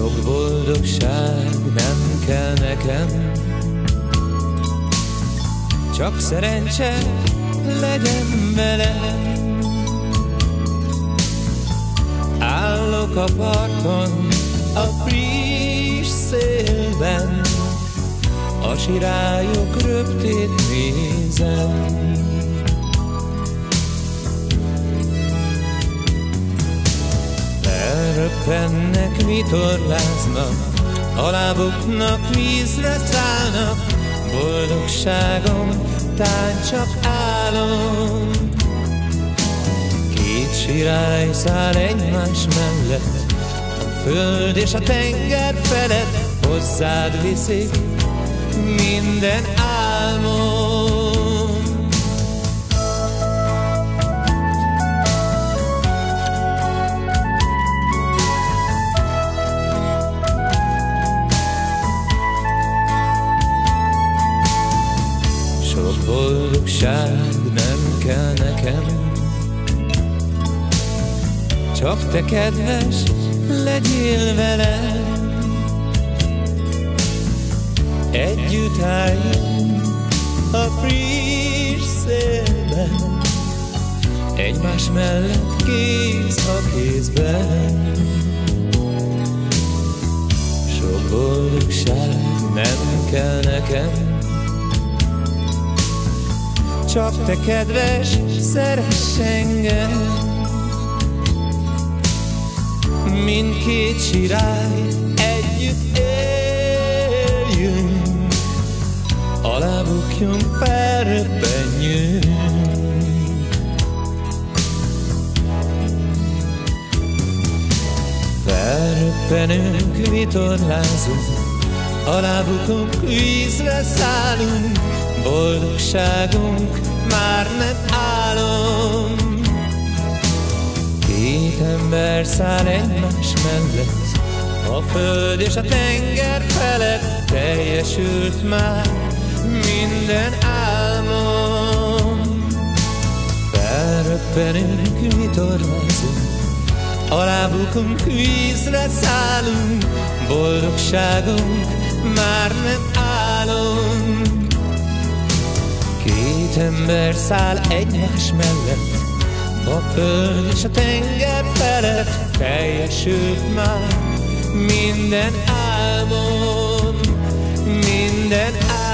Sok boldogság nem kell nekem. Csak szerencse legyen vele Állok a parton a friss szélben. A sirályok röptét nézem. Elröppennek, vitorláznak, a lábuknak vízre szállnak, boldogságom, tán csak álom. Két sirály száll egymás mellett, a föld és a tenger felett, hozzád viszik minden álmom. Boldogság nem kell nekem, csak te kedves legyél velem. Együtt álljunk a friss szélben, egymás mellett kéz a kézben. Sok boldogság nem kell nekem, csak te kedves, szeress engem. Mindkét sirály együtt éljünk, alá bukjunk, felröppenjünk. Felröppenünk, vitorlázunk, alá bukunk, vízre szállunk, boldogságunk már nem álom. Két ember száll egymás mellett, a föld és a tenger felett teljesült már minden álmom. Felröppenünk, vitorlázunk, alábukunk, vízre szállunk, boldogságunk már nem álom. Két ember száll egymás mellett, a föld és a tenger felett teljesült már minden álmom, minden álmom.